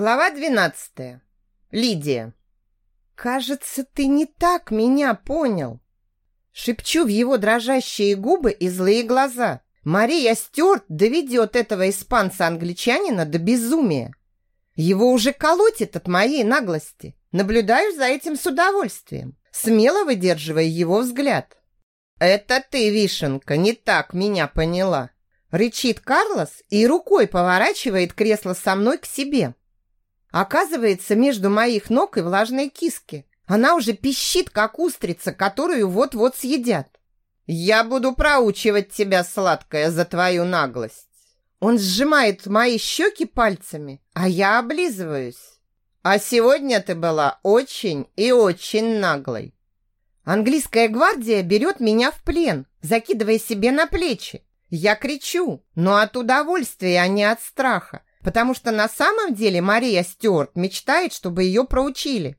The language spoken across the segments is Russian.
Глава 12. Лидия. Кажется, ты не так меня понял. Шепчу в его дрожащие губы и злые глаза. Мария Стюарт доведет этого испанца-англичанина до безумия. Его уже колотит от моей наглости. Наблюдаю за этим с удовольствием, смело выдерживая его взгляд. «Это ты, Вишенка, не так меня поняла!» Рычит Карлос и рукой поворачивает кресло со мной к себе. Оказывается, между моих ног и влажной киски. Она уже пищит, как устрица, которую вот-вот съедят. Я буду проучивать тебя, сладкая, за твою наглость. Он сжимает мои щеки пальцами, а я облизываюсь. А сегодня ты была очень и очень наглой. Английская гвардия берет меня в плен, закидывая себе на плечи. Я кричу, но от удовольствия, а не от страха, потому что на самом деле Мария Стюарт мечтает, чтобы ее проучили.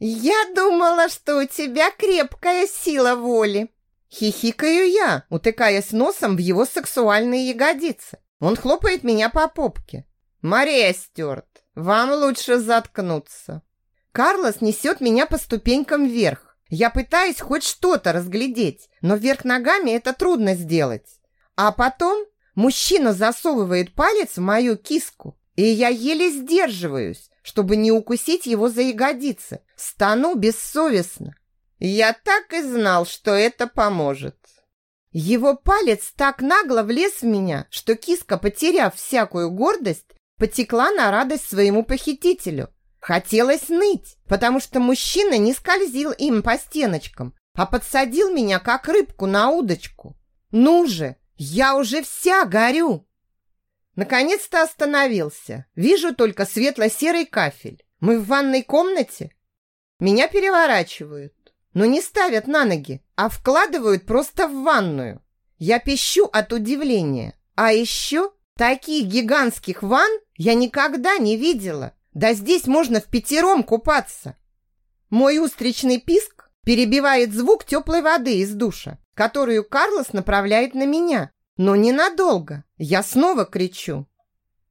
«Я думала, что у тебя крепкая сила воли!» Хихикаю я, утыкаясь носом в его сексуальные ягодицы. Он хлопает меня по попке. «Мария Стюарт, вам лучше заткнуться!» Карлос несет меня по ступенькам вверх. Я пытаюсь хоть что-то разглядеть, но вверх ногами это трудно сделать. А потом мужчина засовывает палец в мою киску, и я еле сдерживаюсь, чтобы не укусить его за ягодицы. Стану бессовестно. Я так и знал, что это поможет. Его палец так нагло влез в меня, что киска, потеряв всякую гордость, потекла на радость своему похитителю. Хотелось ныть, потому что мужчина не скользил им по стеночкам, а подсадил меня, как рыбку на удочку. Ну же, я уже вся горю. Наконец-то остановился. Вижу только светло-серый кафель. Мы в ванной комнате. Меня переворачивают, но не ставят на ноги, а вкладывают просто в ванную. Я пищу от удивления. А еще таких гигантских ванн я никогда не видела. Да здесь можно в пятером купаться. Мой устричный писк перебивает звук теплой воды из душа которую Карлос направляет на меня. Но ненадолго. Я снова кричу.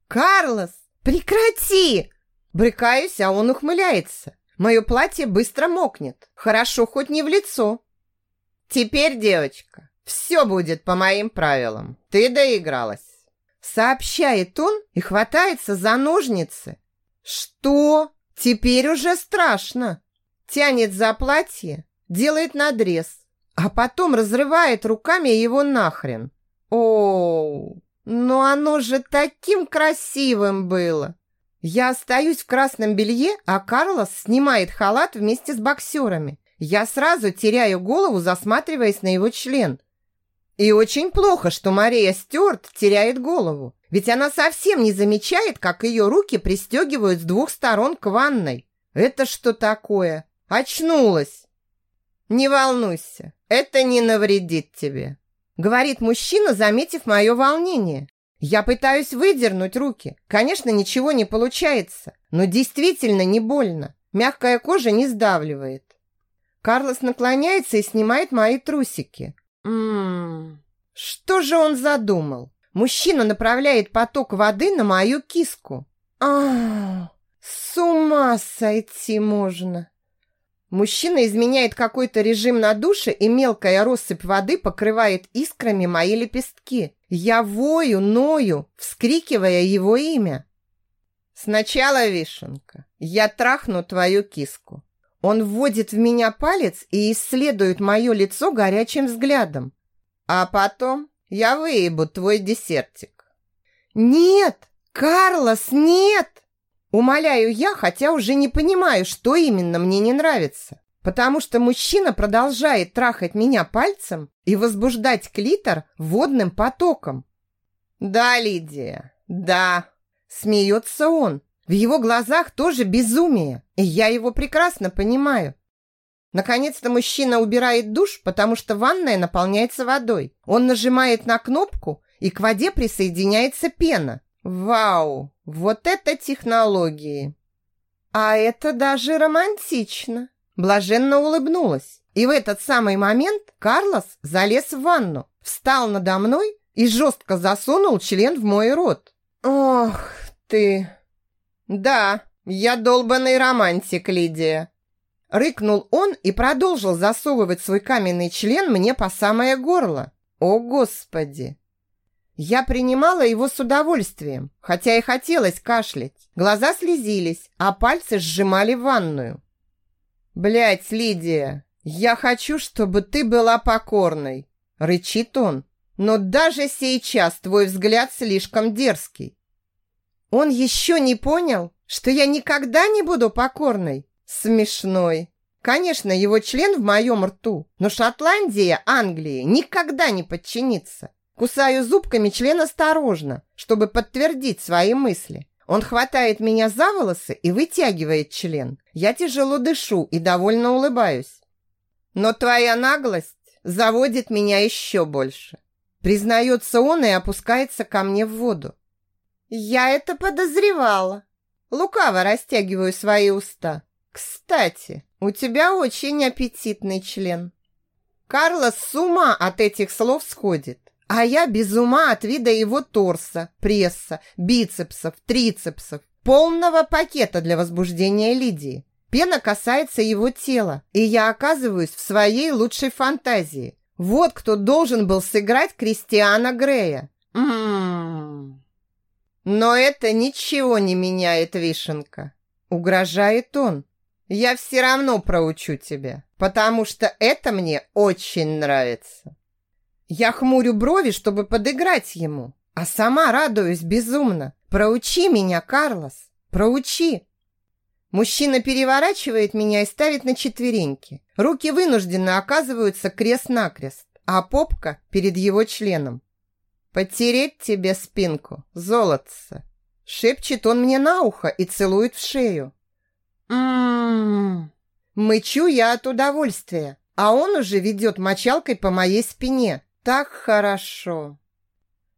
«Карлос, прекрати!» Брыкаюсь, а он ухмыляется. Мое платье быстро мокнет. Хорошо, хоть не в лицо. «Теперь, девочка, все будет по моим правилам. Ты доигралась!» Сообщает он и хватается за ножницы. «Что? Теперь уже страшно!» Тянет за платье, делает надрез, а потом разрывает руками его нахрен. О, но оно же таким красивым было. Я остаюсь в красном белье, а Карлос снимает халат вместе с боксерами. Я сразу теряю голову, засматриваясь на его член. И очень плохо, что Мария Стюарт теряет голову. Ведь она совсем не замечает, как ее руки пристегивают с двух сторон к ванной. Это что такое? Очнулась. Не волнуйся, это не навредит тебе, говорит мужчина, заметив мое волнение. Я пытаюсь выдернуть руки. Конечно, ничего не получается, но действительно не больно. Мягкая кожа не сдавливает. Карлос наклоняется и снимает мои трусики. Ммм, что же он задумал? Мужчина направляет поток воды на мою киску. А, с ума сойти можно. Мужчина изменяет какой-то режим на душе, и мелкая россыпь воды покрывает искрами мои лепестки. Я вою, ною, вскрикивая его имя. Сначала, Вишенка, я трахну твою киску. Он вводит в меня палец и исследует мое лицо горячим взглядом. А потом я выебу твой десертик. Нет, Карлос, нет! Умоляю я, хотя уже не понимаю, что именно мне не нравится. Потому что мужчина продолжает трахать меня пальцем и возбуждать клитор водным потоком. «Да, Лидия, да», – смеется он. В его глазах тоже безумие, и я его прекрасно понимаю. Наконец-то мужчина убирает душ, потому что ванная наполняется водой. Он нажимает на кнопку, и к воде присоединяется пена. Вау, вот это технологии! А это даже романтично. Блаженно улыбнулась. И в этот самый момент Карлос залез в ванну, встал надо мной и жестко засунул член в мой рот. Ох ты! Да, я долбанный романтик, Лидия. Рыкнул он и продолжил засовывать свой каменный член мне по самое горло. О, Господи! Я принимала его с удовольствием, хотя и хотелось кашлять. Глаза слезились, а пальцы сжимали ванную. Блять, Лидия, я хочу, чтобы ты была покорной, рычит он. Но даже сейчас твой взгляд слишком дерзкий. Он еще не понял, что я никогда не буду покорной. Смешной. Конечно, его член в моем рту, но Шотландия Англии никогда не подчинится. Кусаю зубками член осторожно, чтобы подтвердить свои мысли. Он хватает меня за волосы и вытягивает член. Я тяжело дышу и довольно улыбаюсь. Но твоя наглость заводит меня еще больше. Признается он и опускается ко мне в воду. Я это подозревала. Лукаво растягиваю свои уста. Кстати, у тебя очень аппетитный член. Карлос с ума от этих слов сходит. А я без ума от вида его торса, пресса, бицепсов, трицепсов, полного пакета для возбуждения Лидии. Пена касается его тела, и я оказываюсь в своей лучшей фантазии. Вот кто должен был сыграть Кристиана Грея. М-м-м. Но это ничего не меняет, Вишенка. Угрожает он. Я все равно проучу тебя, потому что это мне очень нравится. Я хмурю брови, чтобы подыграть ему, а сама радуюсь безумно. Проучи меня, Карлос, проучи. Мужчина переворачивает меня и ставит на четвереньки. Руки вынужденно оказываются крест-накрест, а попка перед его членом. «Потереть тебе спинку, золотце!» Шепчет он мне на ухо и целует в шею. Ммм. Мычу я от удовольствия, а он уже ведет мочалкой по моей спине. Так хорошо.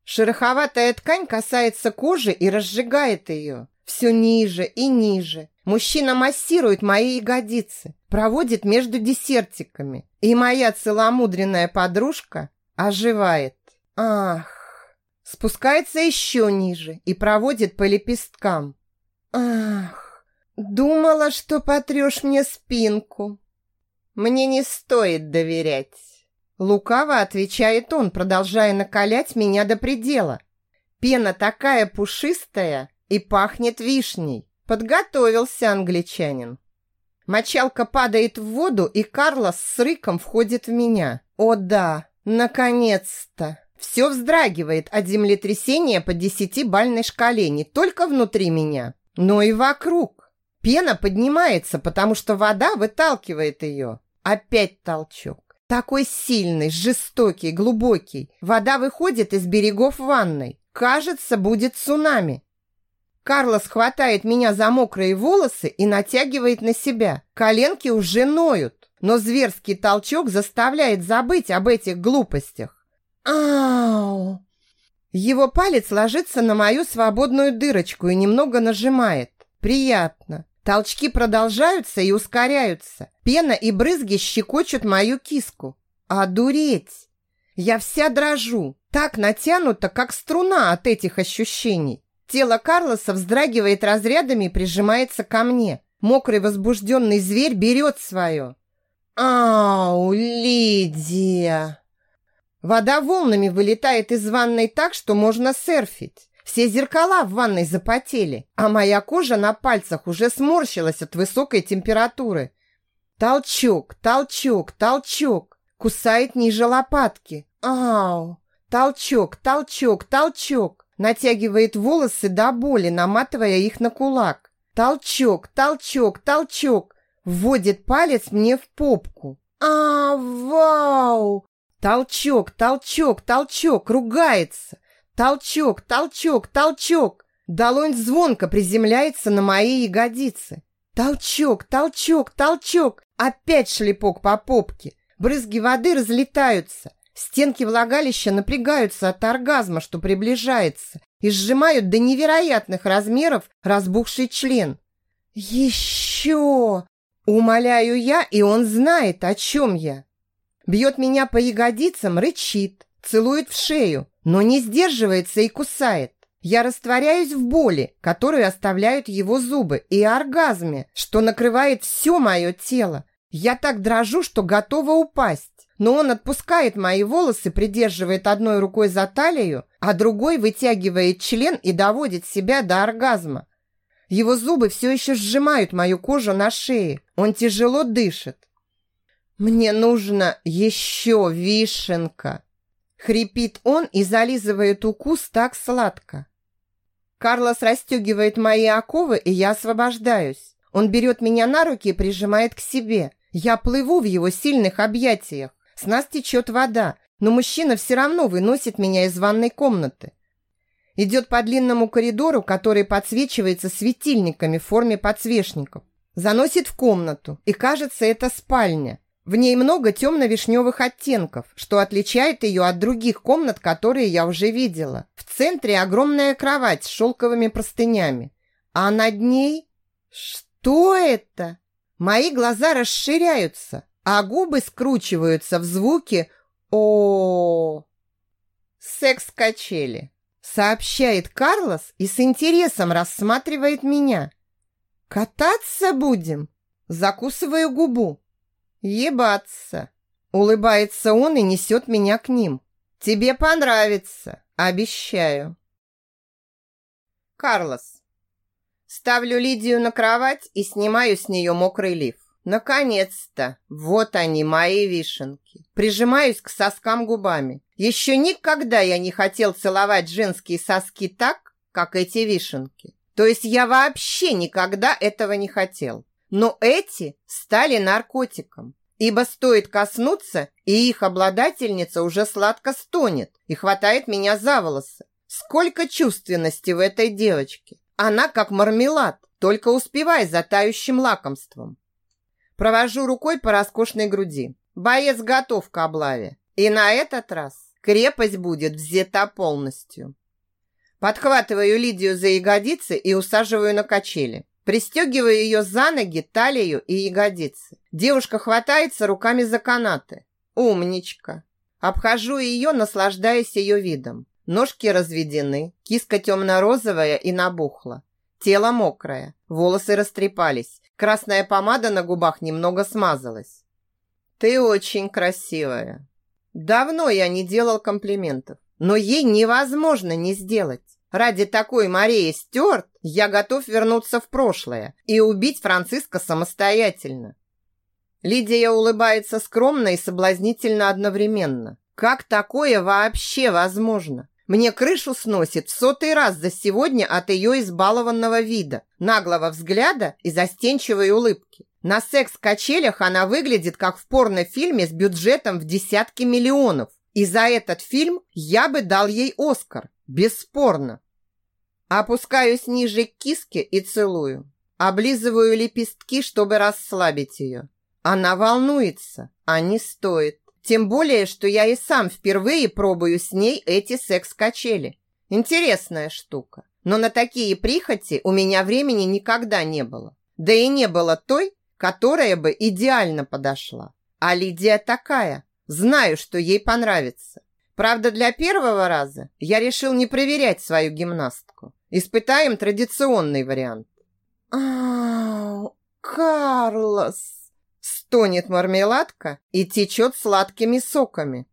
Шероховатая ткань касается кожи и разжигает ее. Все ниже и ниже. Мужчина массирует мои ягодицы, проводит между десертиками. И моя целомудренная подружка оживает. Ах! Спускается еще ниже и проводит по лепесткам. Ах! Думала, что потрешь мне спинку. Мне не стоит доверять. Лукаво отвечает он, продолжая накалять меня до предела. Пена такая пушистая и пахнет вишней. Подготовился англичанин. Мочалка падает в воду, и Карлос с рыком входит в меня. О да, наконец-то! Все вздрагивает от землетрясения по десятибальной шкале не только внутри меня, но и вокруг. Пена поднимается, потому что вода выталкивает ее. Опять толчок. Такой сильный, жестокий, глубокий. Вода выходит из берегов ванной. Кажется, будет цунами. Карлос хватает меня за мокрые волосы и натягивает на себя. Коленки уже ноют, но зверский толчок заставляет забыть об этих глупостях. Ау! Его палец ложится на мою свободную дырочку и немного нажимает. Приятно. Толчки продолжаются и ускоряются. Пена и брызги щекочут мою киску. Одуреть! Я вся дрожу, так натянута, как струна от этих ощущений. Тело Карлоса вздрагивает разрядами и прижимается ко мне. Мокрый возбужденный зверь берет свое. Ау, Лидия! Вода волнами вылетает из ванной так, что можно серфить. Все зеркала в ванной запотели, а моя кожа на пальцах уже сморщилась от высокой температуры. Толчок, толчок, толчок. Кусает ниже лопатки. Ау! Толчок, толчок, толчок. Натягивает волосы до боли, наматывая их на кулак. Толчок, толчок, толчок. Вводит палец мне в попку. А, вау! Толчок, толчок, толчок, ругается. Толчок, толчок, толчок. Долонь звонко приземляется на мои ягодицы. Толчок, толчок, толчок. Опять шлепок по попке. Брызги воды разлетаются. Стенки влагалища напрягаются от оргазма, что приближается, и сжимают до невероятных размеров разбухший член. «Еще!» Умоляю я, и он знает, о чем я. Бьет меня по ягодицам, рычит, целует в шею, но не сдерживается и кусает. Я растворяюсь в боли, которую оставляют его зубы, и оргазме, что накрывает все мое тело. Я так дрожу, что готова упасть. Но он отпускает мои волосы, придерживает одной рукой за талию, а другой вытягивает член и доводит себя до оргазма. Его зубы все еще сжимают мою кожу на шее. Он тяжело дышит. «Мне нужно еще вишенка!» Хрипит он и зализывает укус так сладко. Карлос расстегивает мои оковы, и я освобождаюсь. Он берет меня на руки и прижимает к себе. Я плыву в его сильных объятиях. С нас течет вода, но мужчина все равно выносит меня из ванной комнаты. Идет по длинному коридору, который подсвечивается светильниками в форме подсвечников. Заносит в комнату, и кажется, это спальня. В ней много темно-вишневых оттенков, что отличает ее от других комнат, которые я уже видела. В центре огромная кровать с шелковыми простынями. А над ней... Что это? Мои глаза расширяются, а губы скручиваются в звуке о Секс-качели. Сообщает Карлос и с интересом рассматривает меня. Кататься будем? Закусываю губу. «Ебаться!» Улыбается он и несет меня к ним. «Тебе понравится, обещаю!» Карлос. Ставлю Лидию на кровать и снимаю с нее мокрый лиф. Наконец-то! Вот они, мои вишенки. Прижимаюсь к соскам губами. Еще никогда я не хотел целовать женские соски так, как эти вишенки. То есть я вообще никогда этого не хотел. Но эти стали наркотиком, ибо стоит коснуться, и их обладательница уже сладко стонет и хватает меня за волосы. Сколько чувственности в этой девочке! Она как мармелад, только успевай за тающим лакомством. Провожу рукой по роскошной груди. Боец готов к облаве. И на этот раз крепость будет взята полностью. Подхватываю Лидию за ягодицы и усаживаю на качели. Пристегиваю ее за ноги, талию и ягодицы. Девушка хватается руками за канаты. Умничка. Обхожу ее, наслаждаясь ее видом. Ножки разведены, киска темно-розовая и набухла. Тело мокрое, волосы растрепались, красная помада на губах немного смазалась. «Ты очень красивая». Давно я не делал комплиментов, но ей невозможно не сделать. Ради такой Марии Стюарт я готов вернуться в прошлое и убить Франциска самостоятельно. Лидия улыбается скромно и соблазнительно одновременно. Как такое вообще возможно? Мне крышу сносит в сотый раз за сегодня от ее избалованного вида, наглого взгляда и застенчивой улыбки. На секс-качелях она выглядит как в порнофильме с бюджетом в десятки миллионов. И за этот фильм я бы дал ей Оскар. Бесспорно. Опускаюсь ниже к киске и целую. Облизываю лепестки, чтобы расслабить ее. Она волнуется, а не стоит. Тем более, что я и сам впервые пробую с ней эти секс-качели. Интересная штука. Но на такие прихоти у меня времени никогда не было. Да и не было той, которая бы идеально подошла. А Лидия такая. Знаю, что ей понравится. Правда, для первого раза я решил не проверять свою гимнастку. Испытаем традиционный вариант. «Ау, Карлос!» Стонет мармеладка и течет сладкими соками.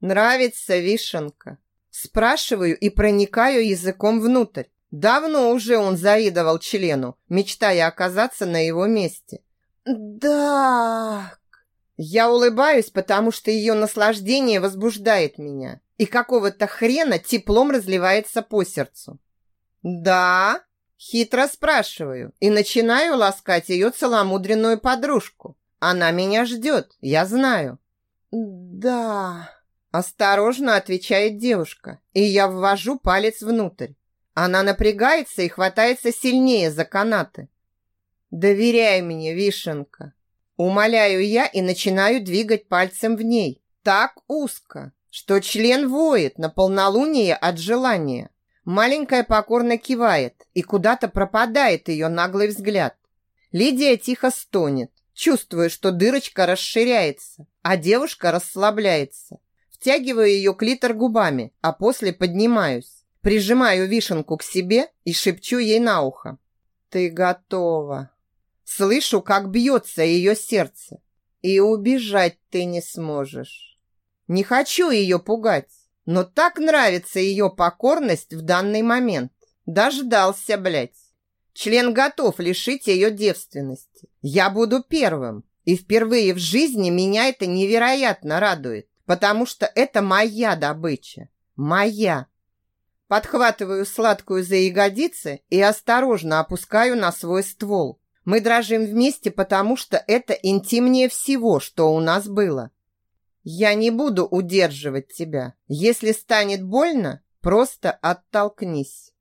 Нравится вишенка. Спрашиваю и проникаю языком внутрь. Давно уже он заидовал члену, мечтая оказаться на его месте. «Да!» Я улыбаюсь, потому что ее наслаждение возбуждает меня и какого-то хрена теплом разливается по сердцу. «Да?» Хитро спрашиваю и начинаю ласкать ее целомудренную подружку. Она меня ждет, я знаю. «Да...» Осторожно отвечает девушка, и я ввожу палец внутрь. Она напрягается и хватается сильнее за канаты. «Доверяй мне, вишенка!» Умоляю я и начинаю двигать пальцем в ней. Так узко, что член воет на полнолуние от желания. Маленькая покорно кивает, и куда-то пропадает ее наглый взгляд. Лидия тихо стонет, чувствуя, что дырочка расширяется, а девушка расслабляется. Втягиваю ее клитор губами, а после поднимаюсь. Прижимаю вишенку к себе и шепчу ей на ухо. Ты готова. Слышу, как бьется ее сердце. И убежать ты не сможешь. Не хочу ее пугать, но так нравится ее покорность в данный момент. Дождался, блядь. Член готов лишить ее девственности. Я буду первым. И впервые в жизни меня это невероятно радует, потому что это моя добыча. Моя. Подхватываю сладкую за ягодицы и осторожно опускаю на свой ствол. Мы дрожим вместе, потому что это интимнее всего, что у нас было. Я не буду удерживать тебя. Если станет больно, просто оттолкнись.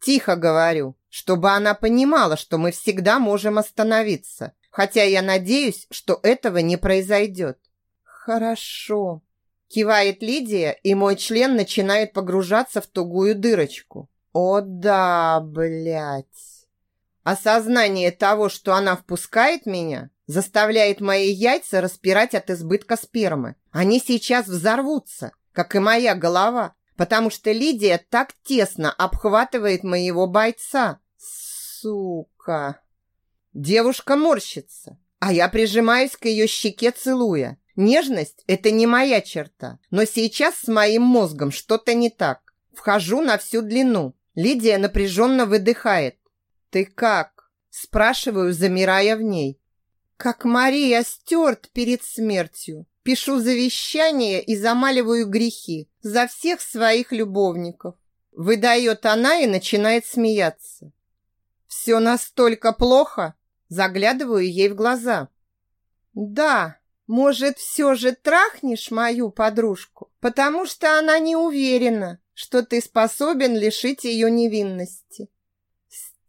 Тихо говорю, чтобы она понимала, что мы всегда можем остановиться, хотя я надеюсь, что этого не произойдет. Хорошо. Кивает Лидия, и мой член начинает погружаться в тугую дырочку. О да, блядь. Осознание того, что она впускает меня, заставляет мои яйца распирать от избытка спермы. Они сейчас взорвутся, как и моя голова, потому что Лидия так тесно обхватывает моего бойца. Сука. Девушка морщится, а я прижимаюсь к ее щеке, целуя. Нежность – это не моя черта, но сейчас с моим мозгом что-то не так. Вхожу на всю длину. Лидия напряженно выдыхает. «Ты как?» – спрашиваю, замирая в ней. «Как Мария Стюарт перед смертью. Пишу завещание и замаливаю грехи за всех своих любовников». Выдает она и начинает смеяться. «Все настолько плохо?» Заглядываю ей в глаза. «Да, может, все же трахнешь мою подружку, потому что она не уверена, что ты способен лишить ее невинности.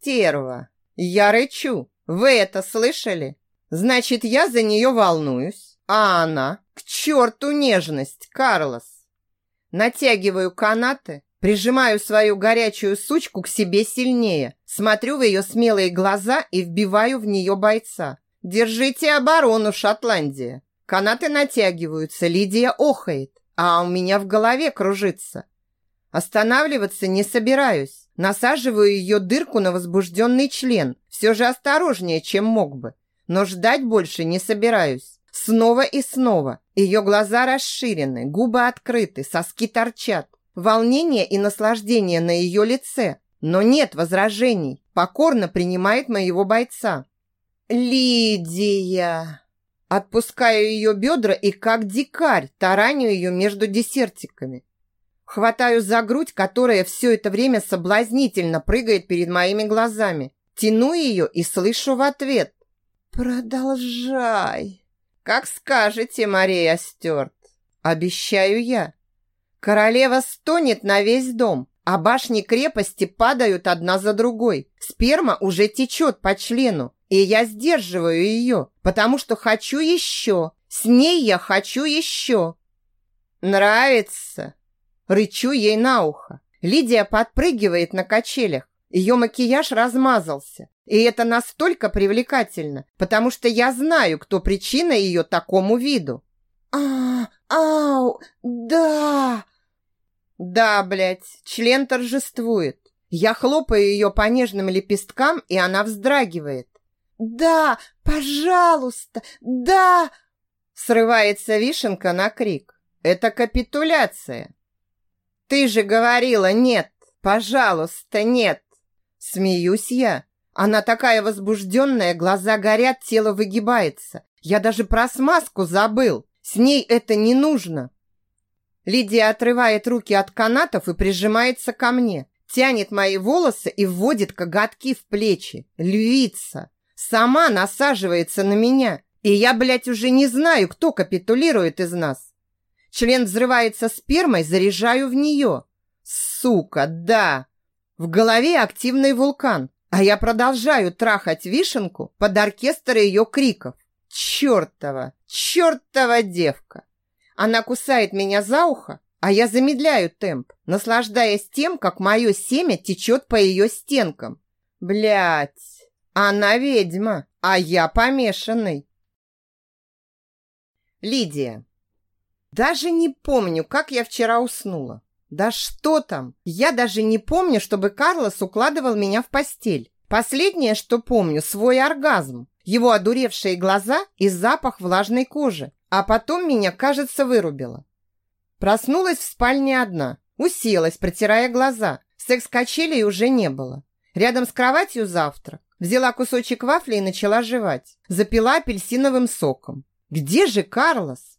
Стерва, я рычу. Вы это слышали? Значит, я за нее волнуюсь, а она к черту нежность, Карлос. Натягиваю канаты, прижимаю свою горячую сучку к себе сильнее, смотрю в ее смелые глаза и вбиваю в нее бойца. Держите оборону, Шотландия. Канаты натягиваются, Лидия охает, а у меня в голове кружится. Останавливаться не собираюсь. Насаживаю ее дырку на возбужденный член. Все же осторожнее, чем мог бы. Но ждать больше не собираюсь. Снова и снова. Ее глаза расширены, губы открыты, соски торчат. Волнение и наслаждение на ее лице. Но нет возражений. Покорно принимает моего бойца. «Лидия!» Отпускаю ее бедра и как дикарь тараню ее между десертиками. Хватаю за грудь, которая все это время соблазнительно прыгает перед моими глазами. Тяну ее и слышу в ответ. «Продолжай!» «Как скажете, Мария Стюарт!» «Обещаю я!» Королева стонет на весь дом, а башни крепости падают одна за другой. Сперма уже течет по члену, и я сдерживаю ее, потому что хочу еще. С ней я хочу еще. Нравится? Рычу ей на ухо. Лидия подпрыгивает на качелях. Ее макияж размазался. И это настолько привлекательно, потому что я знаю, кто причина ее такому виду. А, ау, да. Да, блядь, член торжествует. Я хлопаю ее по нежным лепесткам, и она вздрагивает. «Да, пожалуйста, да!» Срывается вишенка на крик. «Это капитуляция!» «Ты же говорила нет! Пожалуйста, нет!» Смеюсь я. Она такая возбужденная, глаза горят, тело выгибается. Я даже про смазку забыл. С ней это не нужно. Лидия отрывает руки от канатов и прижимается ко мне. Тянет мои волосы и вводит коготки в плечи. Львица. Сама насаживается на меня. И я, блядь, уже не знаю, кто капитулирует из нас. Член взрывается спермой, заряжаю в нее. Сука, да. В голове активный вулкан, а я продолжаю трахать вишенку под оркестр ее криков. Чертова, чертова девка. Она кусает меня за ухо, а я замедляю темп, наслаждаясь тем, как мое семя течет по ее стенкам. Блять. Она ведьма, а я помешанный. Лидия. Даже не помню, как я вчера уснула. Да что там? Я даже не помню, чтобы Карлос укладывал меня в постель. Последнее, что помню, свой оргазм. Его одуревшие глаза и запах влажной кожи. А потом меня, кажется, вырубило. Проснулась в спальне одна. Уселась, протирая глаза. Секс-качелей уже не было. Рядом с кроватью завтрак. Взяла кусочек вафли и начала жевать. Запила апельсиновым соком. Где же Карлос?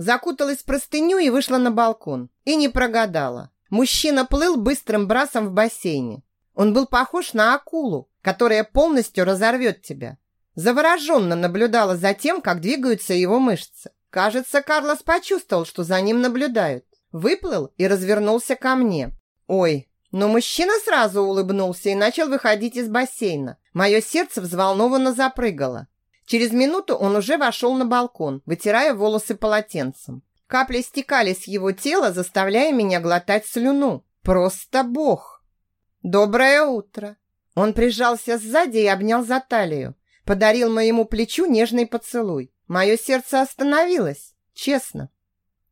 Закуталась в простыню и вышла на балкон. И не прогадала. Мужчина плыл быстрым брасом в бассейне. Он был похож на акулу, которая полностью разорвет тебя. Завороженно наблюдала за тем, как двигаются его мышцы. Кажется, Карлос почувствовал, что за ним наблюдают. Выплыл и развернулся ко мне. Ой, но мужчина сразу улыбнулся и начал выходить из бассейна. Мое сердце взволнованно запрыгало. Через минуту он уже вошел на балкон, вытирая волосы полотенцем. Капли стекали с его тела, заставляя меня глотать слюну. Просто бог! Доброе утро! Он прижался сзади и обнял за талию. Подарил моему плечу нежный поцелуй. Мое сердце остановилось, честно.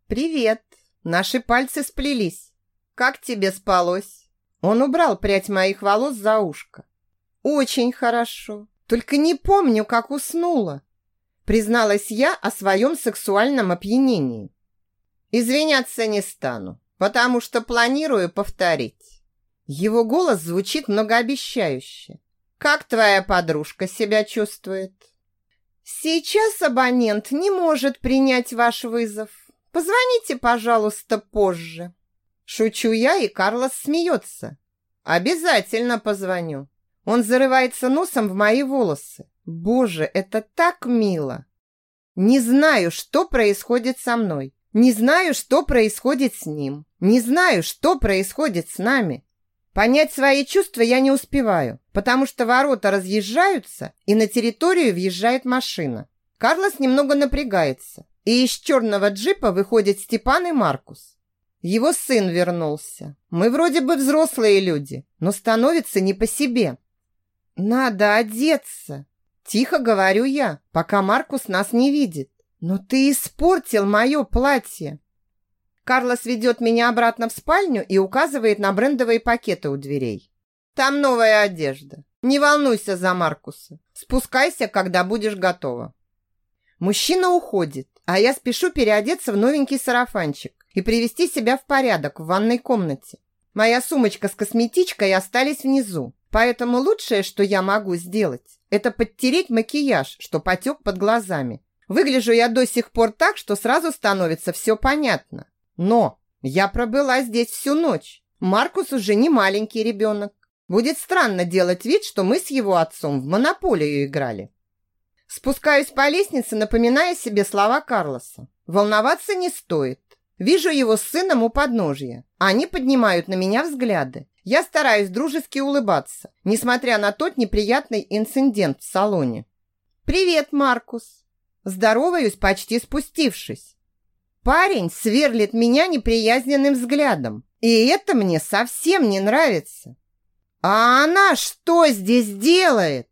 «Привет!» Наши пальцы сплелись. «Как тебе спалось?» Он убрал прядь моих волос за ушко. «Очень хорошо. Только не помню, как уснула», призналась я о своем сексуальном опьянении. «Извиняться не стану, потому что планирую повторить». Его голос звучит многообещающе. «Как твоя подружка себя чувствует?» «Сейчас абонент не может принять ваш вызов. Позвоните, пожалуйста, позже». Шучу я, и Карлос смеется. Обязательно позвоню. Он зарывается носом в мои волосы. Боже, это так мило. Не знаю, что происходит со мной. Не знаю, что происходит с ним. Не знаю, что происходит с нами. Понять свои чувства я не успеваю, потому что ворота разъезжаются, и на территорию въезжает машина. Карлос немного напрягается, и из черного джипа выходят Степан и Маркус. Его сын вернулся. Мы вроде бы взрослые люди, но становится не по себе. Надо одеться. Тихо говорю я, пока Маркус нас не видит. Но ты испортил мое платье. Карлос ведет меня обратно в спальню и указывает на брендовые пакеты у дверей. Там новая одежда. Не волнуйся за Маркуса. Спускайся, когда будешь готова. Мужчина уходит, а я спешу переодеться в новенький сарафанчик и привести себя в порядок в ванной комнате. Моя сумочка с косметичкой остались внизу, поэтому лучшее, что я могу сделать, это подтереть макияж, что потек под глазами. Выгляжу я до сих пор так, что сразу становится все понятно. Но я пробыла здесь всю ночь. Маркус уже не маленький ребенок. Будет странно делать вид, что мы с его отцом в монополию играли. Спускаюсь по лестнице, напоминая себе слова Карлоса. Волноваться не стоит. Вижу его с сыном у подножья. Они поднимают на меня взгляды. Я стараюсь дружески улыбаться, несмотря на тот неприятный инцидент в салоне. «Привет, Маркус!» Здороваюсь, почти спустившись. Парень сверлит меня неприязненным взглядом. И это мне совсем не нравится. «А она что здесь делает?»